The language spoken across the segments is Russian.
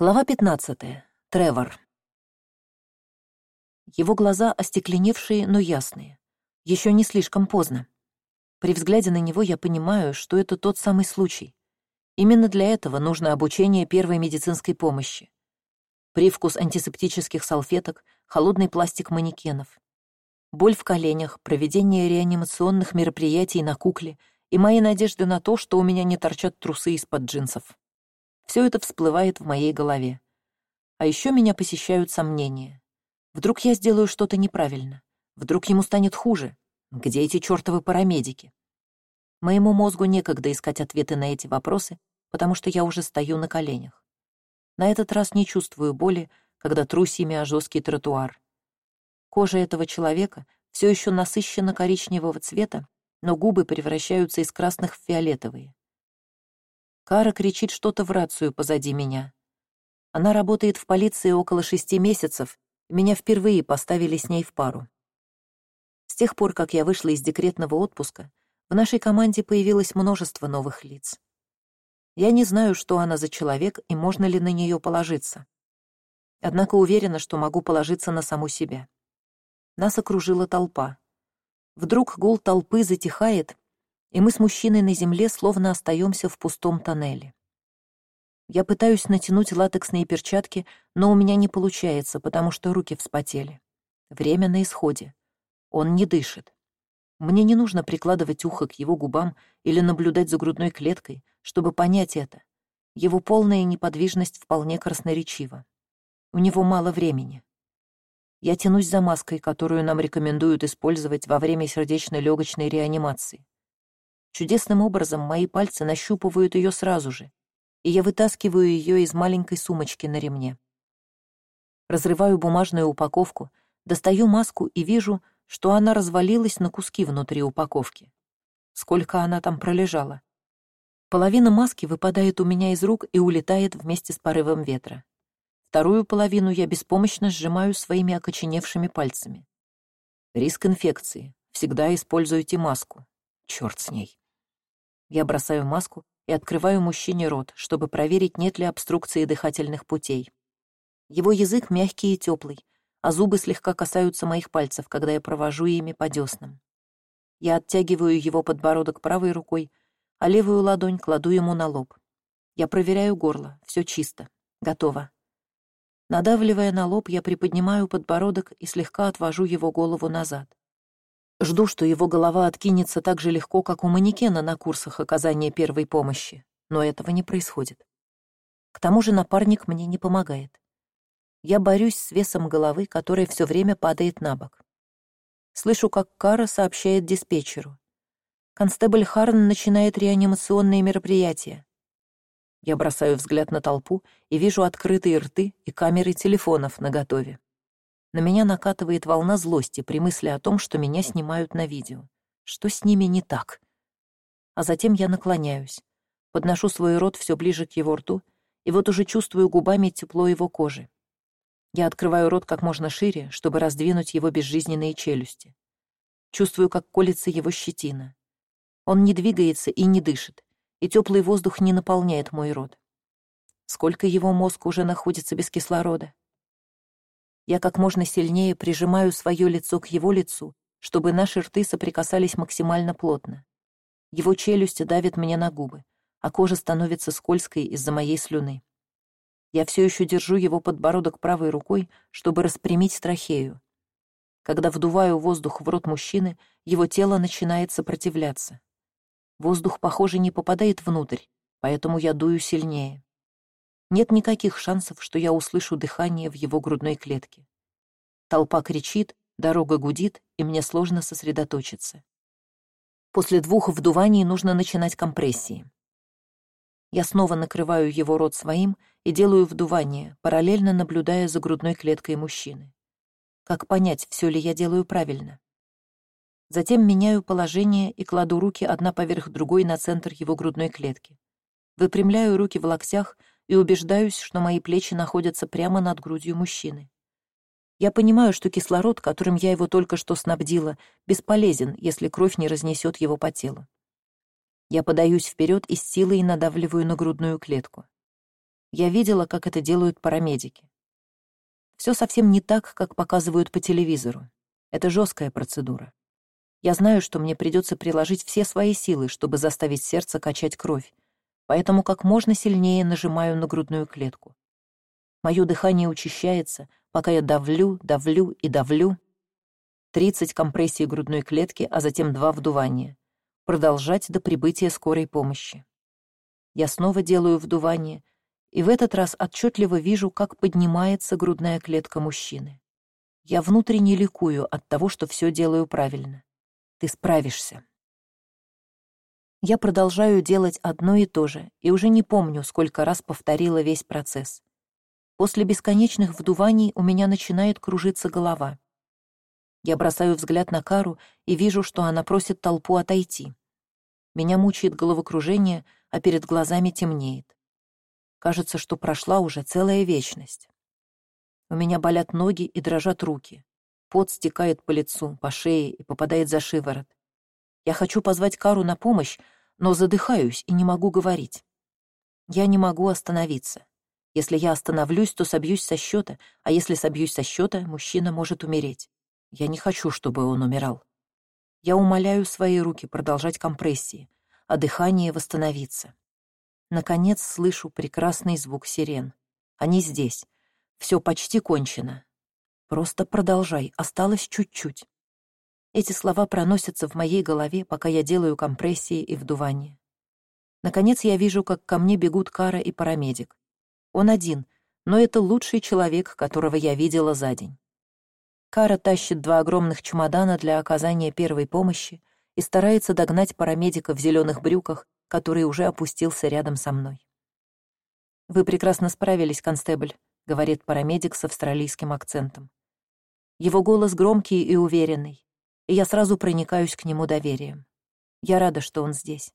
Глава пятнадцатая. Тревор. Его глаза остекленевшие, но ясные. Еще не слишком поздно. При взгляде на него я понимаю, что это тот самый случай. Именно для этого нужно обучение первой медицинской помощи. Привкус антисептических салфеток, холодный пластик манекенов. Боль в коленях, проведение реанимационных мероприятий на кукле и мои надежды на то, что у меня не торчат трусы из-под джинсов. Все это всплывает в моей голове. А еще меня посещают сомнения. Вдруг я сделаю что-то неправильно? Вдруг ему станет хуже? Где эти чертовы парамедики? Моему мозгу некогда искать ответы на эти вопросы, потому что я уже стою на коленях. На этот раз не чувствую боли, когда трусь ими о жесткий тротуар. Кожа этого человека все еще насыщена коричневого цвета, но губы превращаются из красных в фиолетовые. Кара кричит что-то в рацию позади меня. Она работает в полиции около шести месяцев, и меня впервые поставили с ней в пару. С тех пор, как я вышла из декретного отпуска, в нашей команде появилось множество новых лиц. Я не знаю, что она за человек и можно ли на нее положиться. Однако уверена, что могу положиться на саму себя. Нас окружила толпа. Вдруг гул толпы затихает, и мы с мужчиной на земле словно остаемся в пустом тоннеле. Я пытаюсь натянуть латексные перчатки, но у меня не получается, потому что руки вспотели. Время на исходе. Он не дышит. Мне не нужно прикладывать ухо к его губам или наблюдать за грудной клеткой, чтобы понять это. Его полная неподвижность вполне красноречива. У него мало времени. Я тянусь за маской, которую нам рекомендуют использовать во время сердечно-легочной реанимации. Чудесным образом мои пальцы нащупывают ее сразу же, и я вытаскиваю ее из маленькой сумочки на ремне. Разрываю бумажную упаковку, достаю маску и вижу, что она развалилась на куски внутри упаковки. Сколько она там пролежала? Половина маски выпадает у меня из рук и улетает вместе с порывом ветра. Вторую половину я беспомощно сжимаю своими окоченевшими пальцами. Риск инфекции. Всегда используйте маску. Черт с ней. Я бросаю маску и открываю мужчине рот, чтобы проверить, нет ли обструкции дыхательных путей. Его язык мягкий и теплый, а зубы слегка касаются моих пальцев, когда я провожу ими по деснам. Я оттягиваю его подбородок правой рукой, а левую ладонь кладу ему на лоб. Я проверяю горло, все чисто, готово. Надавливая на лоб, я приподнимаю подбородок и слегка отвожу его голову назад. Жду, что его голова откинется так же легко, как у манекена на курсах оказания первой помощи, но этого не происходит. К тому же напарник мне не помогает. Я борюсь с весом головы, которая все время падает на бок. Слышу, как Кара сообщает диспетчеру. Констебль Харн начинает реанимационные мероприятия. Я бросаю взгляд на толпу и вижу открытые рты и камеры телефонов наготове. На меня накатывает волна злости при мысли о том, что меня снимают на видео. Что с ними не так? А затем я наклоняюсь, подношу свой рот все ближе к его рту, и вот уже чувствую губами тепло его кожи. Я открываю рот как можно шире, чтобы раздвинуть его безжизненные челюсти. Чувствую, как колется его щетина. Он не двигается и не дышит, и теплый воздух не наполняет мой рот. Сколько его мозг уже находится без кислорода? Я как можно сильнее прижимаю свое лицо к его лицу, чтобы наши рты соприкасались максимально плотно. Его челюсть давит мне на губы, а кожа становится скользкой из-за моей слюны. Я все еще держу его подбородок правой рукой, чтобы распрямить трахею. Когда вдуваю воздух в рот мужчины, его тело начинает сопротивляться. Воздух, похоже, не попадает внутрь, поэтому я дую сильнее. Нет никаких шансов, что я услышу дыхание в его грудной клетке. Толпа кричит, дорога гудит, и мне сложно сосредоточиться. После двух вдуваний нужно начинать компрессии. Я снова накрываю его рот своим и делаю вдувание, параллельно наблюдая за грудной клеткой мужчины. Как понять, все ли я делаю правильно? Затем меняю положение и кладу руки одна поверх другой на центр его грудной клетки. Выпрямляю руки в локтях, и убеждаюсь, что мои плечи находятся прямо над грудью мужчины. Я понимаю, что кислород, которым я его только что снабдила, бесполезен, если кровь не разнесет его по телу. Я подаюсь вперед и с силой надавливаю на грудную клетку. Я видела, как это делают парамедики. Все совсем не так, как показывают по телевизору. Это жесткая процедура. Я знаю, что мне придется приложить все свои силы, чтобы заставить сердце качать кровь, поэтому как можно сильнее нажимаю на грудную клетку. Мое дыхание учащается, пока я давлю, давлю и давлю. Тридцать компрессий грудной клетки, а затем два вдувания. Продолжать до прибытия скорой помощи. Я снова делаю вдувание, и в этот раз отчетливо вижу, как поднимается грудная клетка мужчины. Я внутренне ликую от того, что все делаю правильно. Ты справишься. Я продолжаю делать одно и то же, и уже не помню, сколько раз повторила весь процесс. После бесконечных вдуваний у меня начинает кружиться голова. Я бросаю взгляд на Кару и вижу, что она просит толпу отойти. Меня мучает головокружение, а перед глазами темнеет. Кажется, что прошла уже целая вечность. У меня болят ноги и дрожат руки. Пот стекает по лицу, по шее и попадает за шиворот. Я хочу позвать Кару на помощь, но задыхаюсь и не могу говорить. Я не могу остановиться. Если я остановлюсь, то собьюсь со счета, а если собьюсь со счета, мужчина может умереть. Я не хочу, чтобы он умирал. Я умоляю свои руки продолжать компрессии, а дыхание восстановиться. Наконец слышу прекрасный звук сирен. Они здесь. Все почти кончено. Просто продолжай, осталось чуть-чуть. Эти слова проносятся в моей голове, пока я делаю компрессии и вдувание. Наконец я вижу, как ко мне бегут Кара и парамедик. Он один, но это лучший человек, которого я видела за день. Кара тащит два огромных чемодана для оказания первой помощи и старается догнать парамедика в зеленых брюках который уже опустился рядом со мной. «Вы прекрасно справились, констебль», — говорит парамедик с австралийским акцентом. Его голос громкий и уверенный, и я сразу проникаюсь к нему доверием. Я рада, что он здесь.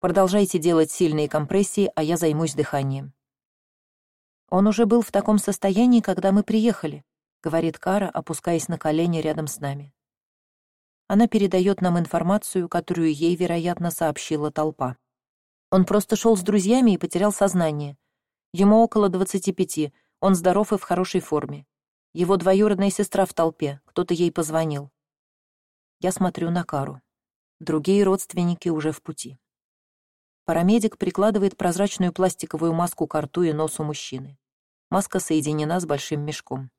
Продолжайте делать сильные компрессии, а я займусь дыханием. Он уже был в таком состоянии, когда мы приехали, говорит Кара, опускаясь на колени рядом с нами. Она передает нам информацию, которую ей, вероятно, сообщила толпа. Он просто шел с друзьями и потерял сознание. Ему около двадцати пяти, он здоров и в хорошей форме. Его двоюродная сестра в толпе, кто-то ей позвонил. Я смотрю на Кару. Другие родственники уже в пути. Парамедик прикладывает прозрачную пластиковую маску к рту и носу мужчины. Маска соединена с большим мешком.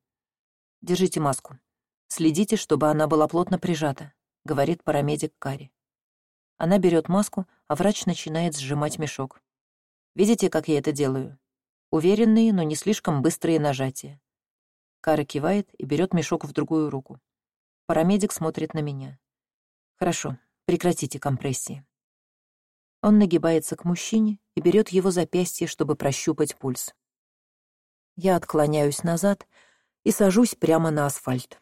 Держите маску. Следите, чтобы она была плотно прижата говорит парамедик Кари. Она берет маску, а врач начинает сжимать мешок. Видите, как я это делаю? Уверенные, но не слишком быстрые нажатия. Кара кивает и берет мешок в другую руку. Парамедик смотрит на меня. Хорошо, прекратите компрессии. Он нагибается к мужчине и берет его запястье, чтобы прощупать пульс. Я отклоняюсь назад и сажусь прямо на асфальт.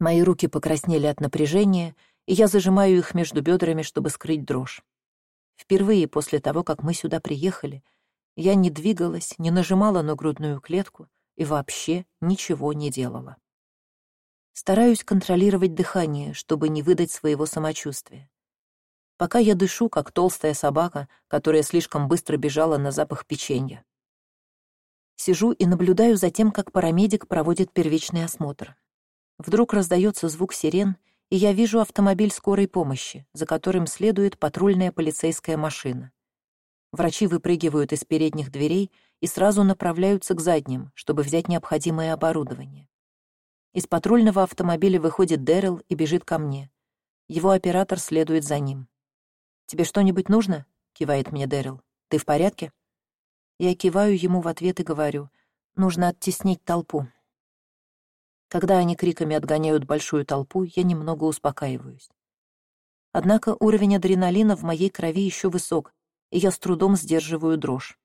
Мои руки покраснели от напряжения, и я зажимаю их между бедрами, чтобы скрыть дрожь. Впервые после того, как мы сюда приехали, я не двигалась, не нажимала на грудную клетку и вообще ничего не делала. Стараюсь контролировать дыхание, чтобы не выдать своего самочувствия. Пока я дышу, как толстая собака, которая слишком быстро бежала на запах печенья. Сижу и наблюдаю за тем, как парамедик проводит первичный осмотр. Вдруг раздается звук сирен, и я вижу автомобиль скорой помощи, за которым следует патрульная полицейская машина. Врачи выпрыгивают из передних дверей и сразу направляются к задним, чтобы взять необходимое оборудование. Из патрульного автомобиля выходит Дэрил и бежит ко мне. Его оператор следует за ним. «Тебе что-нибудь нужно?» — кивает мне Дэрил. «Ты в порядке?» Я киваю ему в ответ и говорю. «Нужно оттеснить толпу. Когда они криками отгоняют большую толпу, я немного успокаиваюсь. Однако уровень адреналина в моей крови еще высок, и я с трудом сдерживаю дрожь.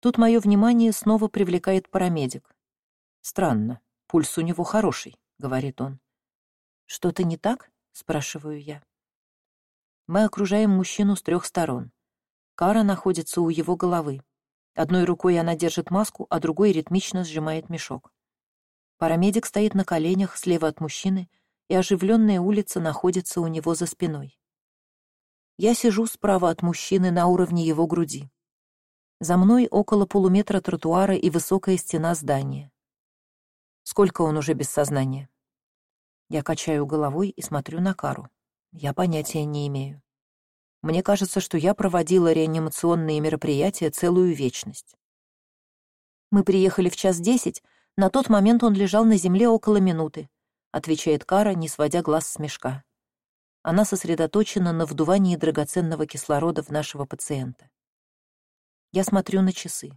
Тут мое внимание снова привлекает парамедик. «Странно, пульс у него хороший», — говорит он. «Что-то не так?» — спрашиваю я. Мы окружаем мужчину с трех сторон. Кара находится у его головы. Одной рукой она держит маску, а другой ритмично сжимает мешок. Парамедик стоит на коленях слева от мужчины, и оживленная улица находится у него за спиной. Я сижу справа от мужчины на уровне его груди. За мной около полуметра тротуара и высокая стена здания. Сколько он уже без сознания? Я качаю головой и смотрю на Кару. Я понятия не имею. Мне кажется, что я проводила реанимационные мероприятия целую вечность. Мы приехали в час десять, на тот момент он лежал на земле около минуты, отвечает Кара, не сводя глаз с мешка. Она сосредоточена на вдувании драгоценного кислорода в нашего пациента. Я смотрю на часы.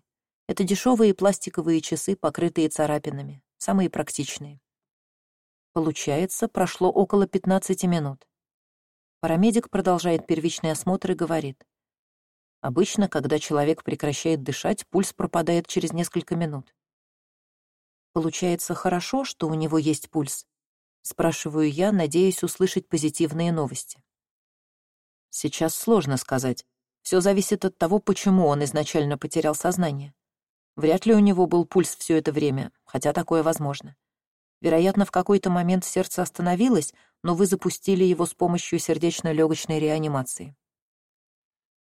Это дешевые пластиковые часы, покрытые царапинами, самые практичные. Получается, прошло около 15 минут. Парамедик продолжает первичный осмотр и говорит. Обычно, когда человек прекращает дышать, пульс пропадает через несколько минут. Получается хорошо, что у него есть пульс? Спрашиваю я, надеясь услышать позитивные новости. Сейчас сложно сказать. Все зависит от того, почему он изначально потерял сознание. Вряд ли у него был пульс все это время, хотя такое возможно. Вероятно, в какой-то момент сердце остановилось, но вы запустили его с помощью сердечно-легочной реанимации.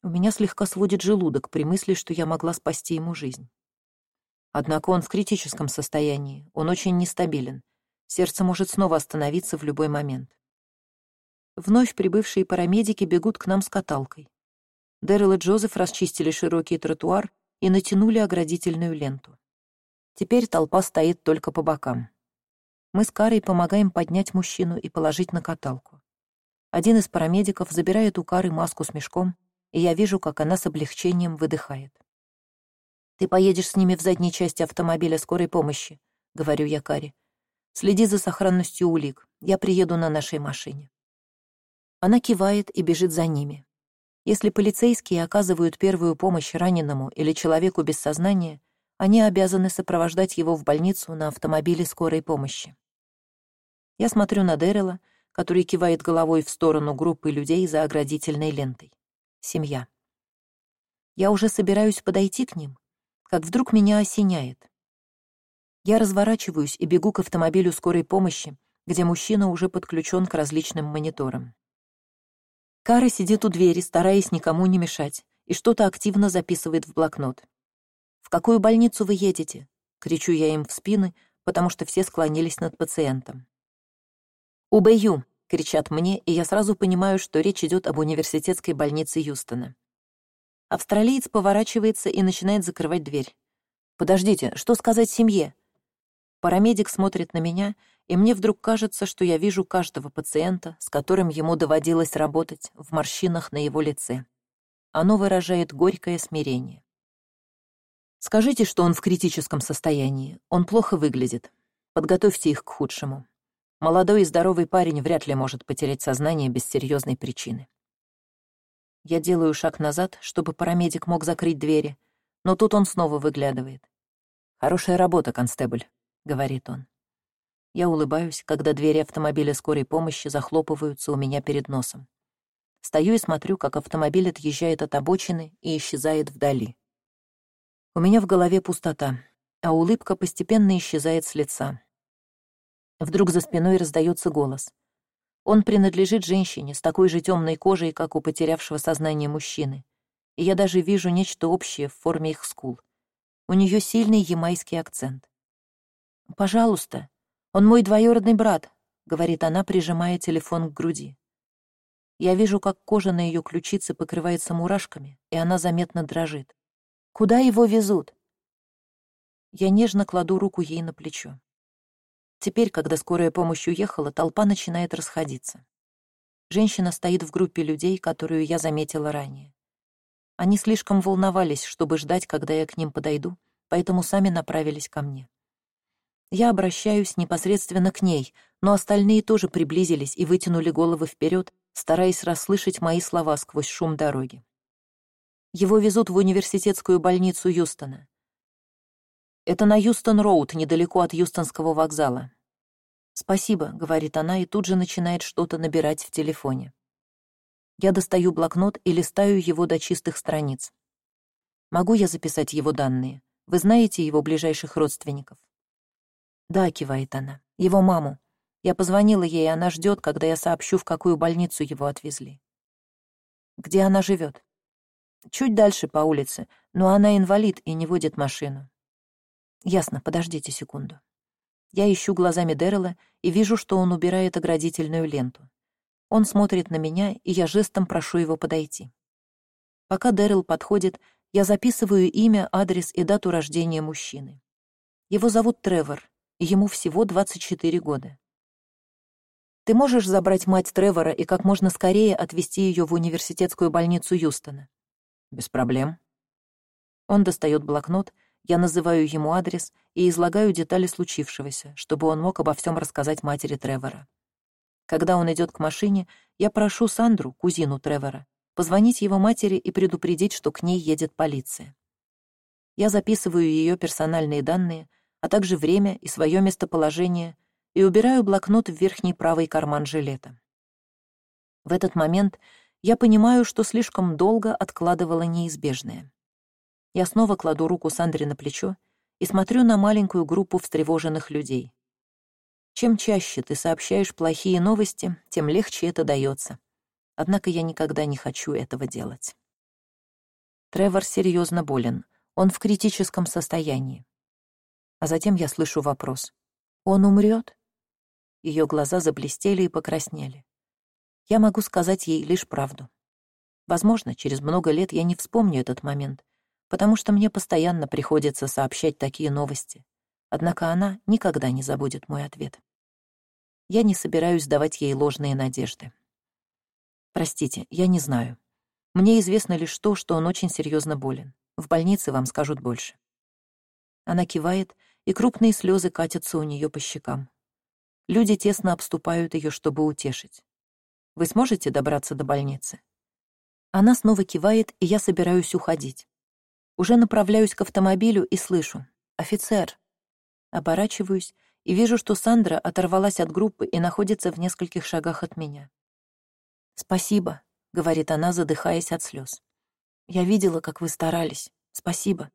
У меня слегка сводит желудок при мысли, что я могла спасти ему жизнь. Однако он в критическом состоянии, он очень нестабилен. Сердце может снова остановиться в любой момент. Вновь прибывшие парамедики бегут к нам с каталкой. Дэрил и Джозеф расчистили широкий тротуар и натянули оградительную ленту. Теперь толпа стоит только по бокам. Мы с Карой помогаем поднять мужчину и положить на каталку. Один из парамедиков забирает у Кары маску с мешком, и я вижу, как она с облегчением выдыхает. «Ты поедешь с ними в задней части автомобиля скорой помощи», — говорю я Каре. «Следи за сохранностью улик. Я приеду на нашей машине». Она кивает и бежит за ними. Если полицейские оказывают первую помощь раненому или человеку без сознания, они обязаны сопровождать его в больницу на автомобиле скорой помощи. Я смотрю на Дэрила, который кивает головой в сторону группы людей за оградительной лентой. Семья. Я уже собираюсь подойти к ним, как вдруг меня осеняет. Я разворачиваюсь и бегу к автомобилю скорой помощи, где мужчина уже подключен к различным мониторам. Кара сидит у двери, стараясь никому не мешать, и что-то активно записывает в блокнот. «В какую больницу вы едете?» — кричу я им в спины, потому что все склонились над пациентом. «УБЮ!» — кричат мне, и я сразу понимаю, что речь идет об университетской больнице Юстона. Австралиец поворачивается и начинает закрывать дверь. «Подождите, что сказать семье?» Парамедик смотрит на меня, и мне вдруг кажется, что я вижу каждого пациента, с которым ему доводилось работать в морщинах на его лице. Оно выражает горькое смирение. Скажите, что он в критическом состоянии. Он плохо выглядит. Подготовьте их к худшему. Молодой и здоровый парень вряд ли может потерять сознание без серьезной причины. Я делаю шаг назад, чтобы парамедик мог закрыть двери, но тут он снова выглядывает. «Хорошая работа, констебль», — говорит он. Я улыбаюсь, когда двери автомобиля скорой помощи захлопываются у меня перед носом. Стою и смотрю, как автомобиль отъезжает от обочины и исчезает вдали. У меня в голове пустота, а улыбка постепенно исчезает с лица. Вдруг за спиной раздается голос. Он принадлежит женщине с такой же темной кожей, как у потерявшего сознание мужчины. И я даже вижу нечто общее в форме их скул. У нее сильный ямайский акцент. «Пожалуйста», он мой двоюродный брат говорит она прижимая телефон к груди. Я вижу как кожа на ее ключице покрывается мурашками и она заметно дрожит. Куда его везут? Я нежно кладу руку ей на плечо. Теперь когда скорая помощь уехала толпа начинает расходиться. Женщина стоит в группе людей которую я заметила ранее. Они слишком волновались чтобы ждать когда я к ним подойду поэтому сами направились ко мне я обращаюсь непосредственно к ней, но остальные тоже приблизились и вытянули головы вперед, стараясь расслышать мои слова сквозь шум дороги. Его везут в университетскую больницу Юстона. Это на Юстон-Роуд, недалеко от Юстонского вокзала. «Спасибо», — говорит она и тут же начинает что-то набирать в телефоне. Я достаю блокнот и листаю его до чистых страниц. Могу я записать его данные? Вы знаете его ближайших родственников? Да кивает она его маму я позвонила ей она ждет когда я сообщу в какую больницу его отвезли где она живет чуть дальше по улице но она инвалид и не водит машину. Ясно, подождите секунду. Я ищу глазами Дэррела и вижу, что он убирает оградительную ленту. Он смотрит на меня, и я жестом прошу его подойти. Пока Дэрил подходит, я записываю имя, адрес и дату рождения мужчины. Его зовут Тревор, и ему всего 24 года. Ты можешь забрать мать Тревора и как можно скорее отвезти ее в университетскую больницу Юстона? Без проблем. Он достает блокнот, я называю ему адрес и излагаю детали случившегося, чтобы он мог обо всем рассказать матери Тревора. Когда он идет к машине, я прошу Сандру, кузину Тревора, позвонить его матери и предупредить, что к ней едет полиция. Я записываю ее персональные данные, а также время и свое местоположение и убираю блокнот в верхний правый карман жилета. В этот момент я понимаю, что слишком долго откладывала неизбежное. Я снова кладу руку Сандре на плечо и смотрю на маленькую группу встревоженных людей. Чем чаще ты сообщаешь плохие новости, тем легче это дается. Однако я никогда не хочу этого делать. Тревор серьезно болен, он в критическом состоянии. А затем я слышу вопрос. «Он умрет?» Ее глаза заблестели и покраснели. Я могу сказать ей лишь правду. Возможно, через много лет я не вспомню этот момент, потому что мне постоянно приходится сообщать такие новости. Однако она никогда не забудет мой ответ. Я не собираюсь давать ей ложные надежды. Простите, я не знаю. Мне известно лишь то, что он очень серьезно болен. В больнице вам скажут больше. Она кивает, и крупные слезы катятся у нее по щекам. Люди тесно обступают ее, чтобы утешить. Вы сможете добраться до больницы? Она снова кивает, и я собираюсь уходить. Уже направляюсь к автомобилю и слышу. «Офицер!» Оборачиваюсь и вижу, что Сандра оторвалась от группы и находится в нескольких шагах от меня. «Спасибо», — говорит она, задыхаясь от слез. «Я видела, как вы старались. Спасибо».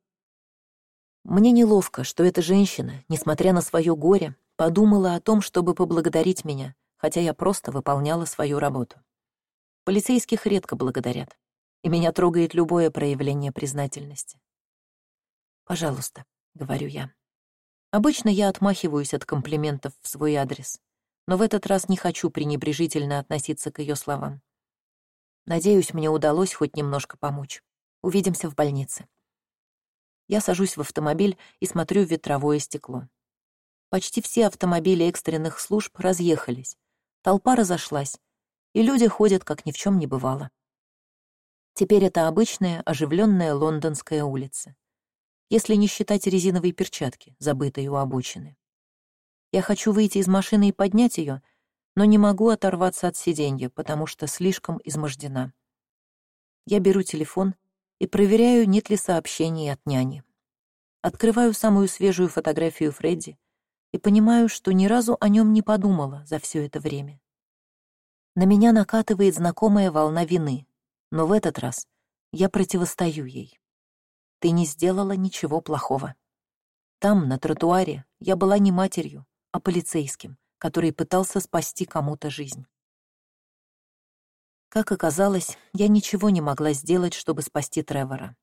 Мне неловко, что эта женщина, несмотря на свое горе, подумала о том, чтобы поблагодарить меня, хотя я просто выполняла свою работу. Полицейских редко благодарят и меня трогает любое проявление признательности. «Пожалуйста», — говорю я. Обычно я отмахиваюсь от комплиментов в свой адрес, но в этот раз не хочу пренебрежительно относиться к ее словам. Надеюсь, мне удалось хоть немножко помочь. Увидимся в больнице. Я сажусь в автомобиль и смотрю в ветровое стекло. Почти все автомобили экстренных служб разъехались, толпа разошлась, и люди ходят, как ни в чем не бывало. Теперь это обычная, оживленная лондонская улица. Если не считать резиновые перчатки, забытые у обочины. Я хочу выйти из машины и поднять ее, но не могу оторваться от сиденья, потому что слишком измождена. Я беру телефон и проверяю, нет ли сообщений от няни. Открываю самую свежую фотографию Фредди и понимаю, что ни разу о нем не подумала за все это время. На меня накатывает знакомая волна вины, но в этот раз я противостою ей. Ты не сделала ничего плохого. Там, на тротуаре, я была не матерью, а полицейским, который пытался спасти кому-то жизнь. Как оказалось, я ничего не могла сделать, чтобы спасти Тревора.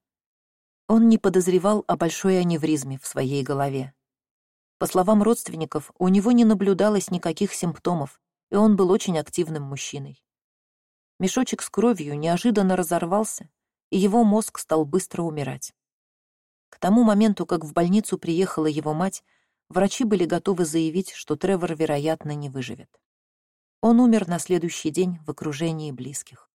Он не подозревал о большой аневризме в своей голове. По словам родственников, у него не наблюдалось никаких симптомов, и он был очень активным мужчиной. Мешочек с кровью неожиданно разорвался, и его мозг стал быстро умирать. К тому моменту, как в больницу приехала его мать, врачи были готовы заявить, что Тревор, вероятно, не выживет. Он умер на следующий день в окружении близких.